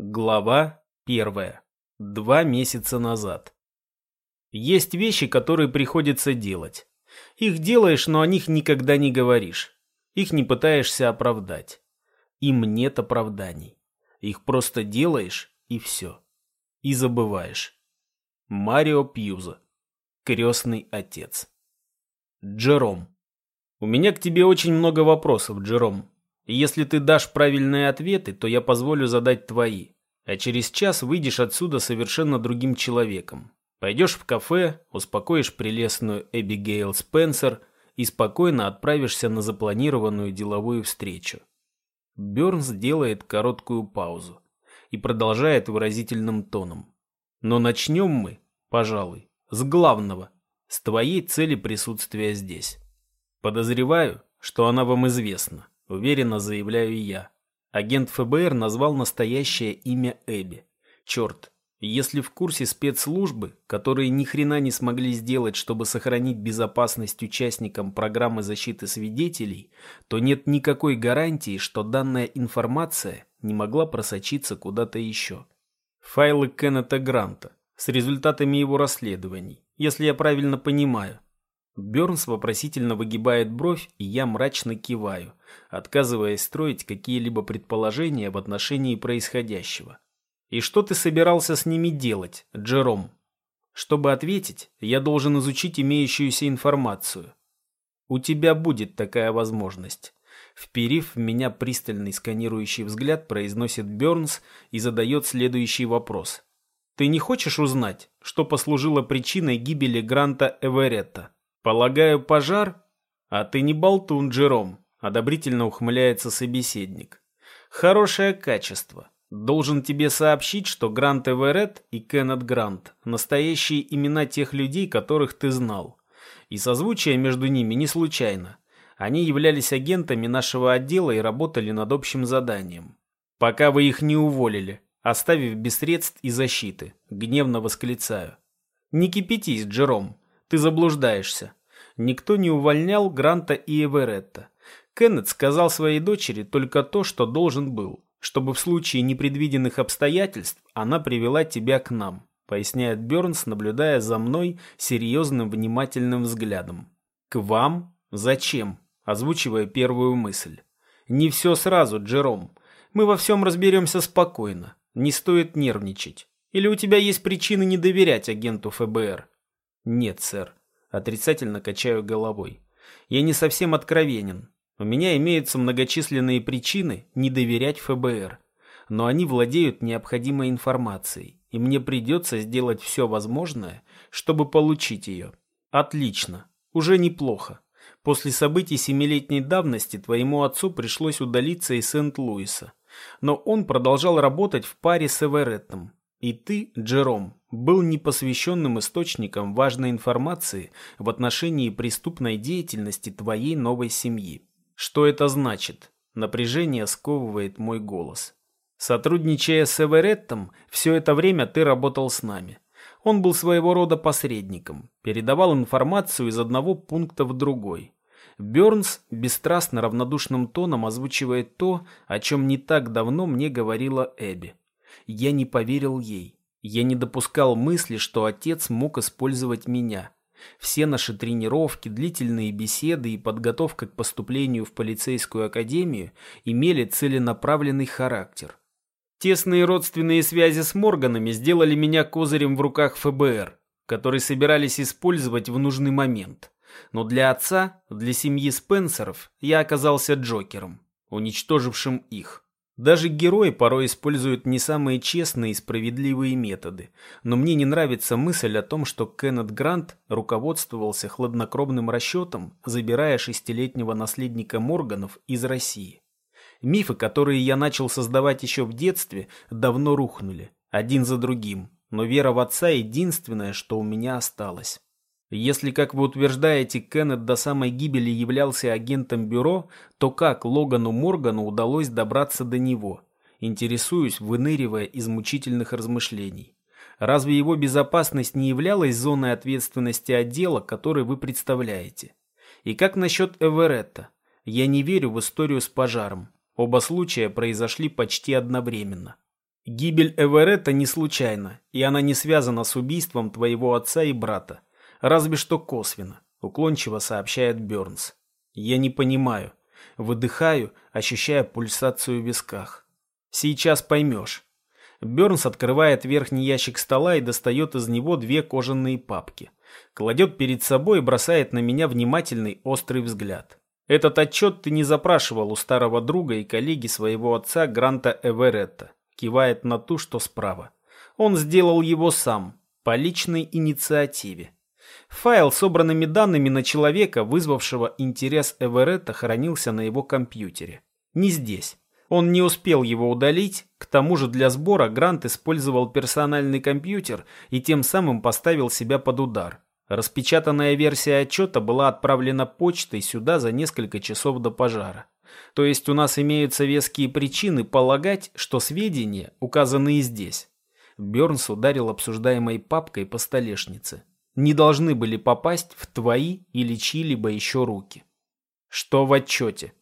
Глава первая. Два месяца назад. Есть вещи, которые приходится делать. Их делаешь, но о них никогда не говоришь. Их не пытаешься оправдать. Им нет оправданий. Их просто делаешь, и все. И забываешь. Марио Пьюза. Крестный отец. Джером. У меня к тебе очень много вопросов, Джером. Если ты дашь правильные ответы, то я позволю задать твои. А через час выйдешь отсюда совершенно другим человеком. Пойдешь в кафе, успокоишь прелестную Эбигейл Спенсер и спокойно отправишься на запланированную деловую встречу. Бернс делает короткую паузу и продолжает выразительным тоном. Но начнем мы, пожалуй, с главного, с твоей цели присутствия здесь. Подозреваю, что она вам известна. Уверенно заявляю я. Агент ФБР назвал настоящее имя Эбби. Черт, если в курсе спецслужбы, которые ни хрена не смогли сделать, чтобы сохранить безопасность участникам программы защиты свидетелей, то нет никакой гарантии, что данная информация не могла просочиться куда-то еще. Файлы Кеннета Гранта с результатами его расследований, если я правильно понимаю. Бернс вопросительно выгибает бровь, и я мрачно киваю, отказываясь строить какие-либо предположения в отношении происходящего. «И что ты собирался с ними делать, Джером?» Чтобы ответить, я должен изучить имеющуюся информацию. У тебя будет такая возможность. Вперив в меня пристальный сканирующий взгляд, произносит Бернс и задает следующий вопрос. Ты не хочешь узнать, что послужило причиной гибели Гранта Эверетта? «Полагаю, пожар?» «А ты не болтун, Джером», — одобрительно ухмыляется собеседник. «Хорошее качество. Должен тебе сообщить, что Грант Эверетт и Кеннет Грант — настоящие имена тех людей, которых ты знал. И созвучие между ними не случайно. Они являлись агентами нашего отдела и работали над общим заданием. Пока вы их не уволили, оставив без средств и защиты, гневно восклицаю. Не кипятись, Джером, ты заблуждаешься. Никто не увольнял Гранта и Эверетта. Кеннет сказал своей дочери только то, что должен был, чтобы в случае непредвиденных обстоятельств она привела тебя к нам, поясняет Бернс, наблюдая за мной серьезным внимательным взглядом. К вам? Зачем? Озвучивая первую мысль. Не все сразу, Джером. Мы во всем разберемся спокойно. Не стоит нервничать. Или у тебя есть причины не доверять агенту ФБР? Нет, сэр. Отрицательно качаю головой. Я не совсем откровенен. У меня имеются многочисленные причины не доверять ФБР. Но они владеют необходимой информацией, и мне придется сделать все возможное, чтобы получить ее. Отлично. Уже неплохо. После событий семилетней давности твоему отцу пришлось удалиться из Сент-Луиса. Но он продолжал работать в паре с Эвереттом. И ты, Джером, был непосвященным источником важной информации в отношении преступной деятельности твоей новой семьи. Что это значит? Напряжение сковывает мой голос. Сотрудничая с Эвереттом, все это время ты работал с нами. Он был своего рода посредником, передавал информацию из одного пункта в другой. Бернс бесстрастно равнодушным тоном озвучивает то, о чем не так давно мне говорила Эбби. Я не поверил ей. Я не допускал мысли, что отец мог использовать меня. Все наши тренировки, длительные беседы и подготовка к поступлению в полицейскую академию имели целенаправленный характер. Тесные родственные связи с Морганами сделали меня козырем в руках ФБР, который собирались использовать в нужный момент. Но для отца, для семьи Спенсеров, я оказался Джокером, уничтожившим их. Даже герои порой используют не самые честные и справедливые методы, но мне не нравится мысль о том, что Кеннет Грант руководствовался хладнокровным расчетом, забирая шестилетнего наследника Морганов из России. Мифы, которые я начал создавать еще в детстве, давно рухнули, один за другим, но вера в отца единственное, что у меня осталось. Если, как вы утверждаете, Кеннет до самой гибели являлся агентом бюро, то как Логану Моргану удалось добраться до него? Интересуюсь, выныривая из мучительных размышлений. Разве его безопасность не являлась зоной ответственности отдела, который вы представляете? И как насчет Эверетта? Я не верю в историю с пожаром. Оба случая произошли почти одновременно. Гибель Эверетта не случайна, и она не связана с убийством твоего отца и брата. Разве что косвенно, уклончиво сообщает Бернс. Я не понимаю. Выдыхаю, ощущая пульсацию в висках. Сейчас поймешь. Бернс открывает верхний ящик стола и достает из него две кожаные папки. Кладет перед собой и бросает на меня внимательный острый взгляд. Этот отчет ты не запрашивал у старого друга и коллеги своего отца Гранта Эверетта. Кивает на ту, что справа. Он сделал его сам, по личной инициативе. Файл с собранными данными на человека, вызвавшего интерес Эверетта, хранился на его компьютере. Не здесь. Он не успел его удалить, к тому же для сбора Грант использовал персональный компьютер и тем самым поставил себя под удар. Распечатанная версия отчета была отправлена почтой сюда за несколько часов до пожара. То есть у нас имеются веские причины полагать, что сведения указаны и здесь. Бернс ударил обсуждаемой папкой по столешнице. Не должны были попасть в твои или чьи-либо еще руки. Что в отчете?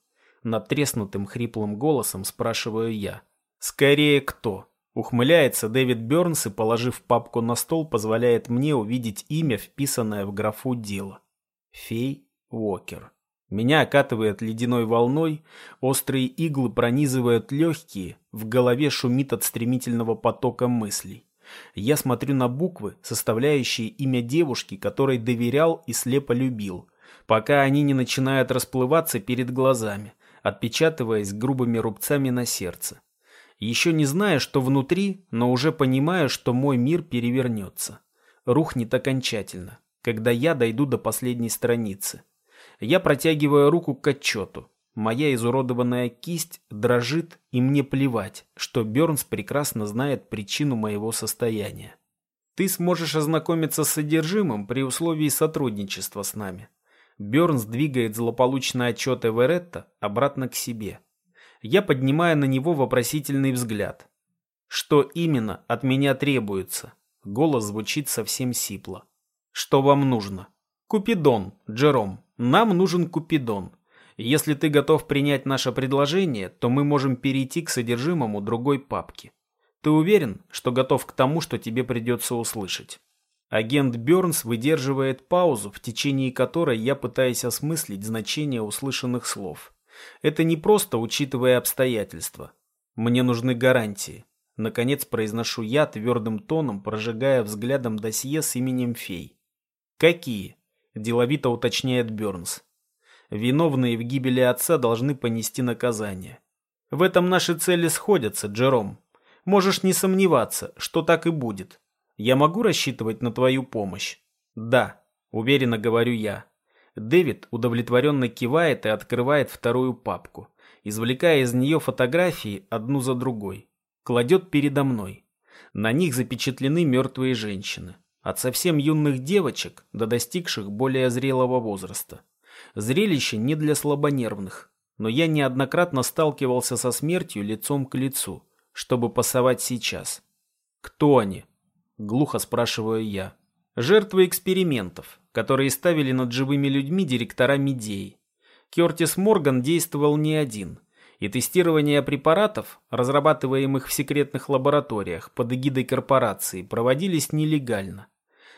Натреснутым хриплым голосом спрашиваю я. Скорее кто? Ухмыляется Дэвид Бернс и, положив папку на стол, позволяет мне увидеть имя, вписанное в графу дела. Фей Уокер. Меня окатывает ледяной волной, острые иглы пронизывают легкие, в голове шумит от стремительного потока мыслей. Я смотрю на буквы, составляющие имя девушки, которой доверял и слепо любил, пока они не начинают расплываться перед глазами, отпечатываясь грубыми рубцами на сердце еще не зная, что внутри, но уже понимая, что мой мир перевернется. Рухнет окончательно, когда я дойду до последней страницы. Я протягиваю руку к отчету. Моя изуродованная кисть дрожит, и мне плевать, что Бернс прекрасно знает причину моего состояния. Ты сможешь ознакомиться с содержимым при условии сотрудничества с нами. Бернс двигает злополучный отчет Эверетта обратно к себе. Я поднимаю на него вопросительный взгляд. Что именно от меня требуется? Голос звучит совсем сипло. Что вам нужно? Купидон, Джером. Нам нужен Купидон. Если ты готов принять наше предложение, то мы можем перейти к содержимому другой папки. Ты уверен, что готов к тому, что тебе придется услышать? Агент Бернс выдерживает паузу, в течение которой я пытаюсь осмыслить значение услышанных слов. Это не просто учитывая обстоятельства. Мне нужны гарантии. Наконец произношу я твердым тоном, прожигая взглядом досье с именем фей. Какие? Деловито уточняет Бернс. Виновные в гибели отца должны понести наказание. В этом наши цели сходятся, Джером. Можешь не сомневаться, что так и будет. Я могу рассчитывать на твою помощь? Да, уверенно говорю я. Дэвид удовлетворенно кивает и открывает вторую папку, извлекая из нее фотографии одну за другой. Кладет передо мной. На них запечатлены мертвые женщины. От совсем юных девочек до достигших более зрелого возраста. Зрелище не для слабонервных, но я неоднократно сталкивался со смертью лицом к лицу, чтобы пасовать сейчас. «Кто они?» – глухо спрашиваю я. «Жертвы экспериментов, которые ставили над живыми людьми директора Медеи. Кертис Морган действовал не один, и тестирование препаратов, разрабатываемых в секретных лабораториях под эгидой корпорации, проводились нелегально.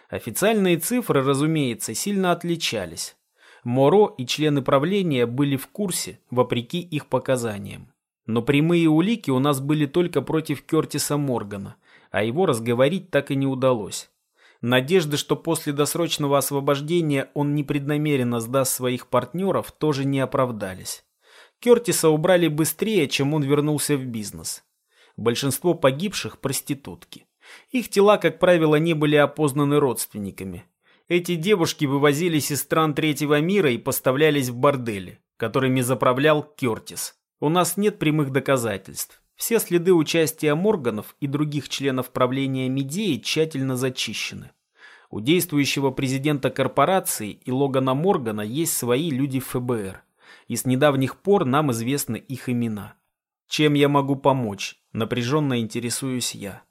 Официальные цифры, разумеется, сильно отличались. Моро и члены правления были в курсе, вопреки их показаниям. Но прямые улики у нас были только против Кертиса Моргана, а его разговорить так и не удалось. Надежды, что после досрочного освобождения он непреднамеренно сдаст своих партнеров, тоже не оправдались. Кертиса убрали быстрее, чем он вернулся в бизнес. Большинство погибших – проститутки. Их тела, как правило, не были опознаны родственниками. Эти девушки вывозились из стран третьего мира и поставлялись в бордели, которыми заправлял Кертис. У нас нет прямых доказательств. Все следы участия Морганов и других членов правления Медеи тщательно зачищены. У действующего президента корпорации и Логана Моргана есть свои люди ФБР, и с недавних пор нам известны их имена. Чем я могу помочь? Напряженно интересуюсь я.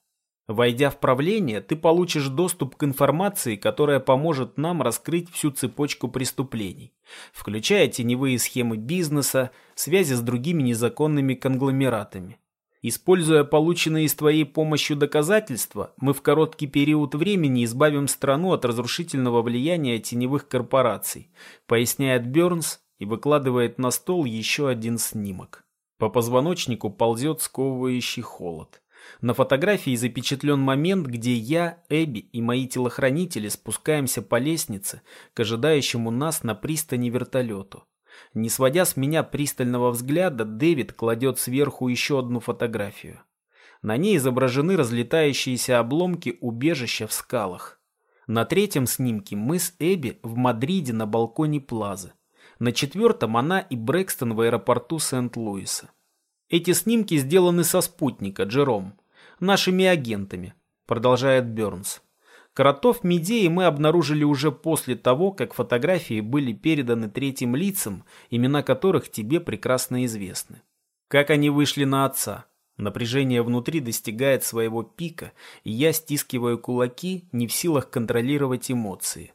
Войдя в правление, ты получишь доступ к информации, которая поможет нам раскрыть всю цепочку преступлений, включая теневые схемы бизнеса, связи с другими незаконными конгломератами. Используя полученные с твоей помощью доказательства, мы в короткий период времени избавим страну от разрушительного влияния теневых корпораций, поясняет Бернс и выкладывает на стол еще один снимок. По позвоночнику ползет сковывающий холод. На фотографии запечатлен момент, где я, Эбби и мои телохранители спускаемся по лестнице к ожидающему нас на пристани вертолету. Не сводя с меня пристального взгляда, Дэвид кладет сверху еще одну фотографию. На ней изображены разлетающиеся обломки убежища в скалах. На третьем снимке мы с Эбби в Мадриде на балконе Плазы. На четвертом она и Брэкстон в аэропорту Сент-Луиса. Эти снимки сделаны со спутника, Джером, нашими агентами, продолжает Бернс. Кротов Медеи мы обнаружили уже после того, как фотографии были переданы третьим лицам, имена которых тебе прекрасно известны. Как они вышли на отца? Напряжение внутри достигает своего пика, и я стискиваю кулаки, не в силах контролировать эмоции.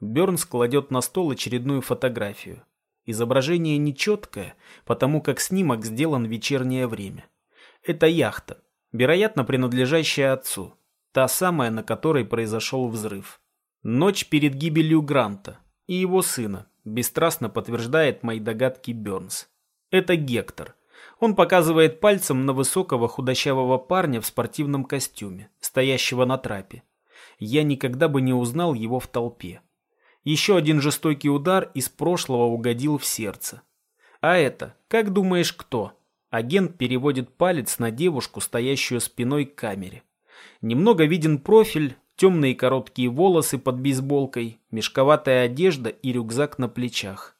Бернс кладет на стол очередную фотографию. Изображение нечеткое, потому как снимок сделан в вечернее время. Это яхта, вероятно, принадлежащая отцу. Та самая, на которой произошел взрыв. Ночь перед гибелью Гранта и его сына, бесстрастно подтверждает мои догадки Бернс. Это Гектор. Он показывает пальцем на высокого худощавого парня в спортивном костюме, стоящего на трапе. Я никогда бы не узнал его в толпе. Еще один жестокий удар из прошлого угодил в сердце. А это, как думаешь, кто? Агент переводит палец на девушку, стоящую спиной к камере. Немного виден профиль, темные короткие волосы под бейсболкой, мешковатая одежда и рюкзак на плечах.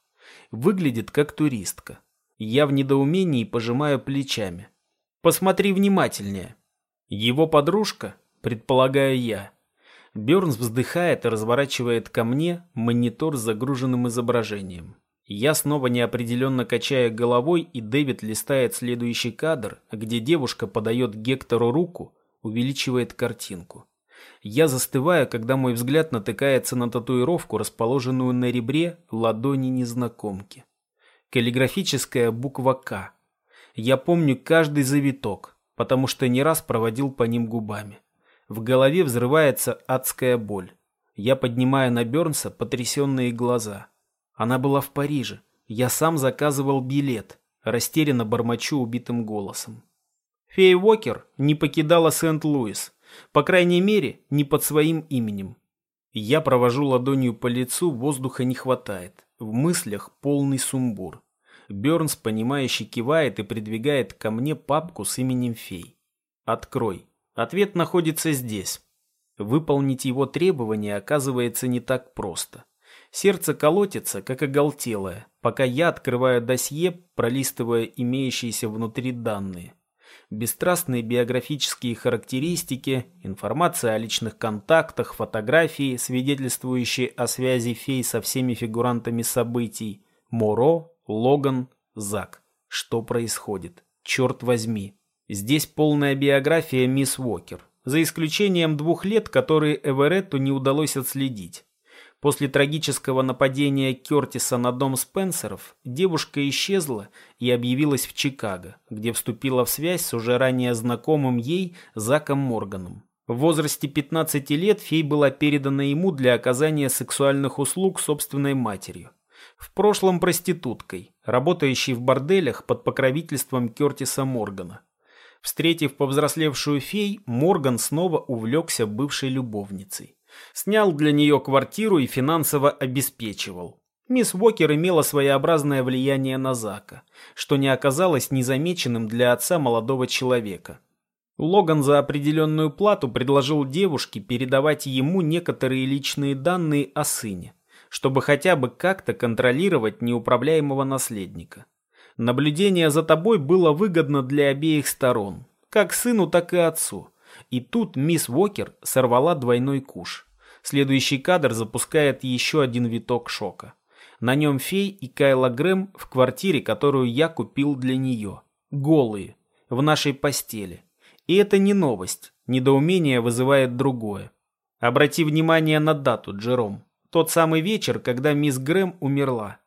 Выглядит как туристка. Я в недоумении пожимаю плечами. Посмотри внимательнее. Его подружка, предполагаю я. Бернс вздыхает и разворачивает ко мне монитор с загруженным изображением. Я снова неопределенно качаю головой, и Дэвид листает следующий кадр, где девушка подает Гектору руку, увеличивает картинку. Я застываю, когда мой взгляд натыкается на татуировку, расположенную на ребре ладони незнакомки. Каллиграфическая буква «К». Я помню каждый завиток, потому что не раз проводил по ним губами. В голове взрывается адская боль. Я поднимаю на Бернса потрясенные глаза. Она была в Париже. Я сам заказывал билет. Растерянно бормочу убитым голосом. Фея Уокер не покидала Сент-Луис, по крайней мере, не под своим именем. Я провожу ладонью по лицу, воздуха не хватает. В мыслях полный сумбур. Бернс, понимающе кивает и придвигает ко мне папку с именем фей. «Открой». Ответ находится здесь. Выполнить его требования оказывается не так просто. Сердце колотится, как оголтелое, пока я открываю досье, пролистывая имеющиеся внутри данные бесстрастные биографические характеристики, информация о личных контактах, фотографии, свидетельствующие о связи фей со всеми фигурантами событий, Моро, Логан, Зак. Что происходит? Черт возьми. Здесь полная биография мисс Уокер, за исключением двух лет, которые Эверетту не удалось отследить. После трагического нападения Кертиса на дом Спенсеров девушка исчезла и объявилась в Чикаго, где вступила в связь с уже ранее знакомым ей Заком Морганом. В возрасте 15 лет фей была передана ему для оказания сексуальных услуг собственной матерью. В прошлом проституткой, работающей в борделях под покровительством Кертиса Моргана. Встретив повзрослевшую фей, Морган снова увлекся бывшей любовницей. Снял для нее квартиру и финансово обеспечивал. Мисс Уокер имела своеобразное влияние на Зака, что не оказалось незамеченным для отца молодого человека. Логан за определенную плату предложил девушке передавать ему некоторые личные данные о сыне, чтобы хотя бы как-то контролировать неуправляемого наследника. Наблюдение за тобой было выгодно для обеих сторон, как сыну, так и отцу. И тут мисс Уокер сорвала двойной куш. Следующий кадр запускает еще один виток шока. На нем фей и Кайла Грэм в квартире, которую я купил для нее. Голые. В нашей постели. И это не новость. Недоумение вызывает другое. Обрати внимание на дату, Джером. Тот самый вечер, когда мисс Грэм умерла.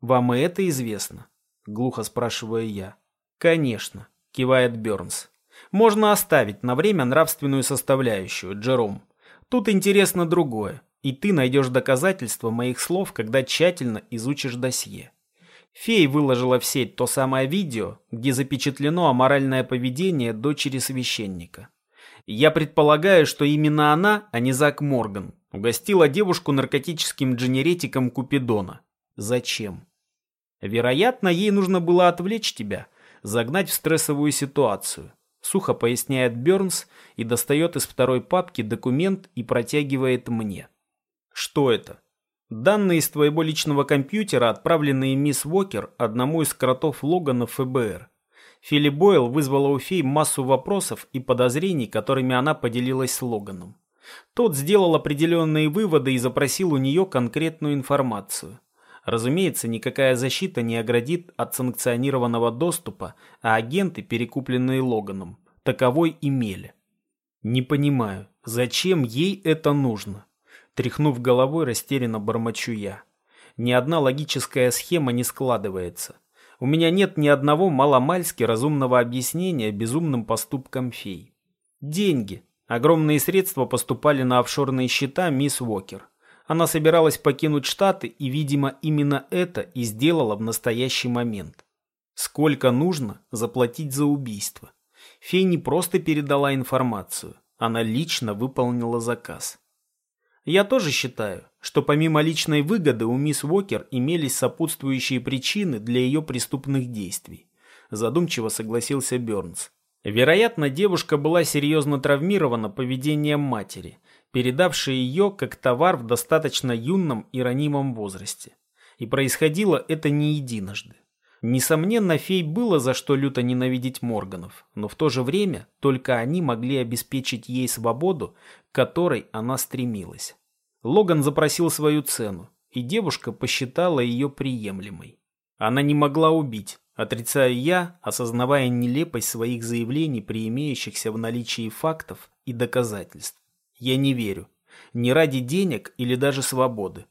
Вам и это известно? Глухо спрашиваю я. Конечно. кивает Бернс. Можно оставить на время нравственную составляющую, Джером. Тут интересно другое, и ты найдешь доказательства моих слов, когда тщательно изучишь досье. Фей выложила в сеть то самое видео, где запечатлено аморальное поведение дочери священника. Я предполагаю, что именно она, а не Зак Морган, угостила девушку наркотическим дженеретиком Купидона. Зачем? Вероятно, ей нужно было отвлечь тебя, загнать в стрессовую ситуацию. Сухо поясняет Бернс и достает из второй папки документ и протягивает мне. Что это? Данные из твоего личного компьютера, отправленные мисс Уокер одному из кротов Логана ФБР. Филли Бойл вызвала у фей массу вопросов и подозрений, которыми она поделилась с Логаном. Тот сделал определенные выводы и запросил у нее конкретную информацию. Разумеется, никакая защита не оградит от санкционированного доступа, а агенты, перекупленные Логаном, таковой имели. Не понимаю, зачем ей это нужно? Тряхнув головой, растерянно бормочу я. Ни одна логическая схема не складывается. У меня нет ни одного маломальски разумного объяснения безумным поступкам фей. Деньги. Огромные средства поступали на офшорные счета мисс Уокер. Она собиралась покинуть Штаты, и, видимо, именно это и сделала в настоящий момент. Сколько нужно заплатить за убийство? Фей не просто передала информацию, она лично выполнила заказ. Я тоже считаю, что помимо личной выгоды у мисс Уокер имелись сопутствующие причины для ее преступных действий. Задумчиво согласился Бернс. Вероятно, девушка была серьезно травмирована поведением матери, передавшей ее как товар в достаточно юном и ранимом возрасте. И происходило это не единожды. Несомненно, фей было за что люто ненавидеть Морганов, но в то же время только они могли обеспечить ей свободу, к которой она стремилась. Логан запросил свою цену, и девушка посчитала ее приемлемой. Она не могла убить, отрицая я, осознавая нелепость своих заявлений при имеющихся в наличии фактов и доказательств. Я не верю. Не ради денег или даже свободы.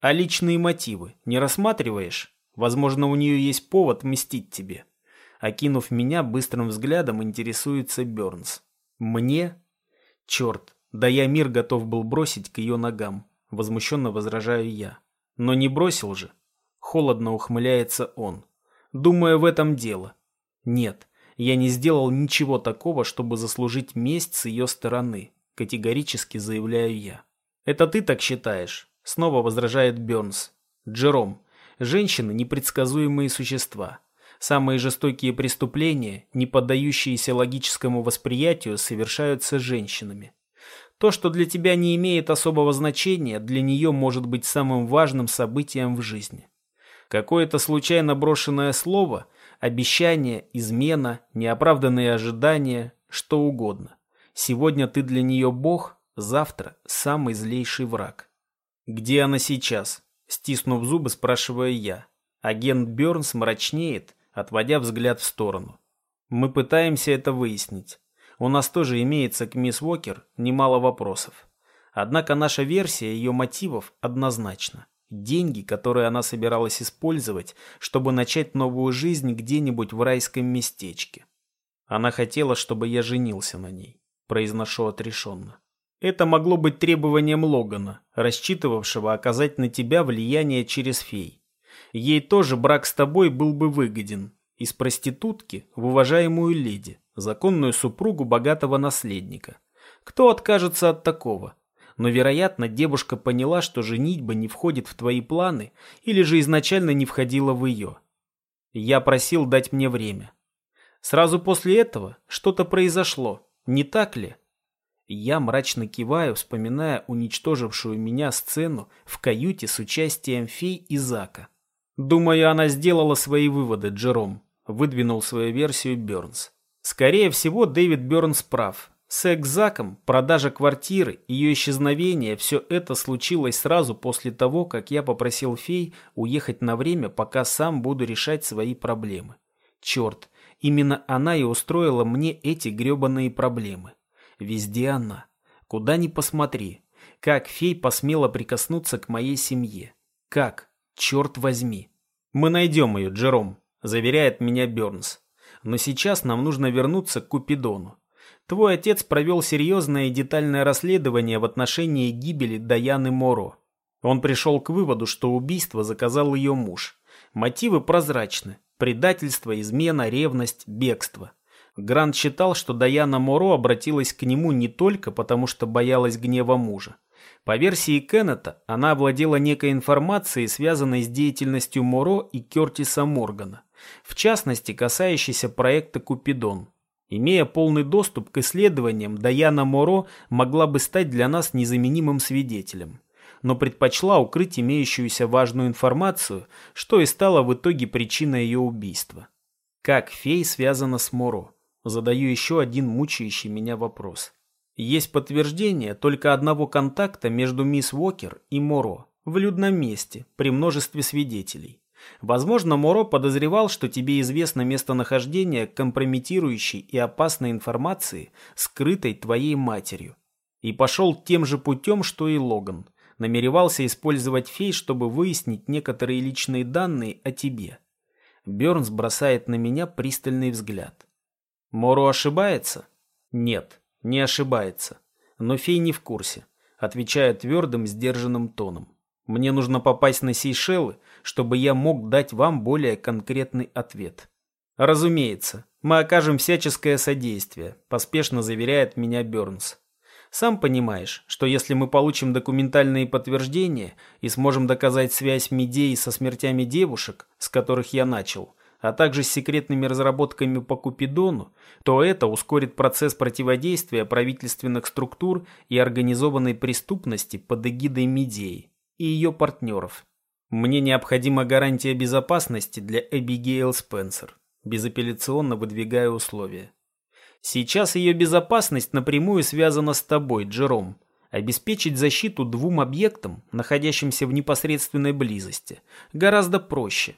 А личные мотивы не рассматриваешь? Возможно, у нее есть повод мстить тебе. Окинув меня быстрым взглядом, интересуется Бернс. Мне? Черт, да я мир готов был бросить к ее ногам. Возмущенно возражаю я. Но не бросил же. Холодно ухмыляется он. Думаю, в этом дело. Нет, я не сделал ничего такого, чтобы заслужить месть с ее стороны. Категорически заявляю я. Это ты так считаешь? Снова возражает Бернс. Джером, женщины непредсказуемые существа. Самые жестокие преступления, не поддающиеся логическому восприятию, совершаются женщинами. То, что для тебя не имеет особого значения, для нее может быть самым важным событием в жизни. Какое-то случайно брошенное слово, обещание, измена, неоправданные ожидания, что угодно. Сегодня ты для нее бог, завтра самый злейший враг. Где она сейчас? Стиснув зубы, спрашиваю я. Агент Бернс мрачнеет, отводя взгляд в сторону. Мы пытаемся это выяснить. У нас тоже имеется к мисс Уокер немало вопросов. Однако наша версия ее мотивов однозначна. Деньги, которые она собиралась использовать, чтобы начать новую жизнь где-нибудь в райском местечке. Она хотела, чтобы я женился на ней, произношу отрешенно. Это могло быть требованием Логана, рассчитывавшего оказать на тебя влияние через фей. Ей тоже брак с тобой был бы выгоден. Из проститутки в уважаемую леди законную супругу богатого наследника. Кто откажется от такого? Но, вероятно, девушка поняла, что женитьба не входит в твои планы или же изначально не входила в ее. Я просил дать мне время. Сразу после этого что-то произошло, не так ли? Я мрачно киваю, вспоминая уничтожившую меня сцену в каюте с участием фей и Зака. Думаю, она сделала свои выводы, Джером, выдвинул свою версию Бернс. Скорее всего, Дэвид Бернс прав. С Заком, продажа квартиры, ее исчезновение – все это случилось сразу после того, как я попросил фей уехать на время, пока сам буду решать свои проблемы. Черт, именно она и устроила мне эти гребаные проблемы. Везде она. Куда ни посмотри. Как фей посмела прикоснуться к моей семье? Как? Черт возьми. Мы найдем ее, Джером, заверяет меня Бернс. Но сейчас нам нужно вернуться к Купидону. Твой отец провел серьезное и детальное расследование в отношении гибели Даяны Моро. Он пришел к выводу, что убийство заказал ее муж. Мотивы прозрачны. Предательство, измена, ревность, бегство. Грант считал, что Даяна Моро обратилась к нему не только потому, что боялась гнева мужа. По версии Кеннета, она овладела некой информацией, связанной с деятельностью Моро и Кертиса Моргана, в частности, касающейся проекта «Купидон». Имея полный доступ к исследованиям, Даяна Моро могла бы стать для нас незаменимым свидетелем, но предпочла укрыть имеющуюся важную информацию, что и стало в итоге причиной ее убийства. Как фей связана с Моро? Задаю еще один мучающий меня вопрос. Есть подтверждение только одного контакта между мисс Уокер и Моро в людном месте при множестве свидетелей. Возможно, Моро подозревал, что тебе известно местонахождение компрометирующей и опасной информации, скрытой твоей матерью. И пошел тем же путем, что и Логан. Намеревался использовать фей, чтобы выяснить некоторые личные данные о тебе. Бернс бросает на меня пристальный взгляд. Моро ошибается? Нет, не ошибается. Но фей не в курсе. Отвечаю твердым, сдержанным тоном. Мне нужно попасть на Сейшелы, чтобы я мог дать вам более конкретный ответ. Разумеется, мы окажем всяческое содействие, поспешно заверяет меня Бернс. Сам понимаешь, что если мы получим документальные подтверждения и сможем доказать связь Медеи со смертями девушек, с которых я начал, а также с секретными разработками по Купидону, то это ускорит процесс противодействия правительственных структур и организованной преступности под эгидой Медеи и ее партнеров. Мне необходима гарантия безопасности для Эбигейл Спенсер. Безапелляционно выдвигая условия. Сейчас ее безопасность напрямую связана с тобой, Джером. Обеспечить защиту двум объектам, находящимся в непосредственной близости, гораздо проще.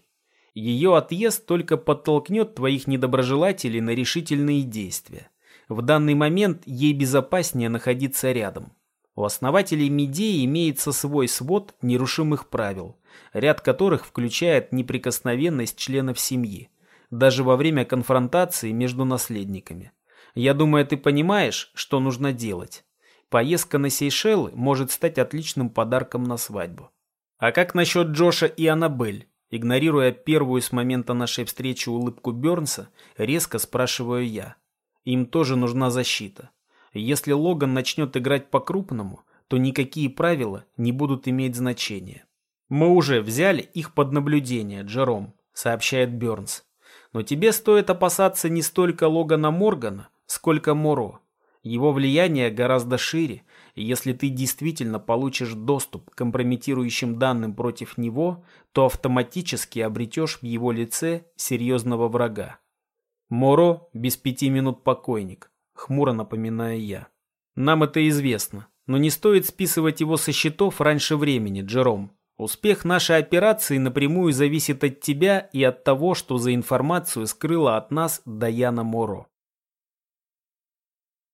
Ее отъезд только подтолкнет твоих недоброжелателей на решительные действия. В данный момент ей безопаснее находиться рядом. У основателей Медеи имеется свой свод нерушимых правил, ряд которых включает неприкосновенность членов семьи, даже во время конфронтации между наследниками. Я думаю, ты понимаешь, что нужно делать. Поездка на Сейшелы может стать отличным подарком на свадьбу. А как насчет Джоша и Аннабель? Игнорируя первую с момента нашей встречи улыбку Бернса, резко спрашиваю я. Им тоже нужна защита. Если Логан начнет играть по-крупному, то никакие правила не будут иметь значения. Мы уже взяли их под наблюдение, Джером, сообщает Бернс. Но тебе стоит опасаться не столько Логана Моргана, сколько Моро. Его влияние гораздо шире, и если ты действительно получишь доступ к компрометирующим данным против него, то автоматически обретешь в его лице серьезного врага. Моро без пяти минут покойник, хмуро напоминаю я. Нам это известно, но не стоит списывать его со счетов раньше времени, Джером. Успех нашей операции напрямую зависит от тебя и от того, что за информацию скрыла от нас Даяна Моро.